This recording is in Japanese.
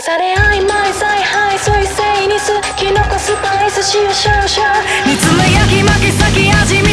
飾れ合い毎采配水イニスキノコスパイス塩少々煮詰め焼き巻き先味見。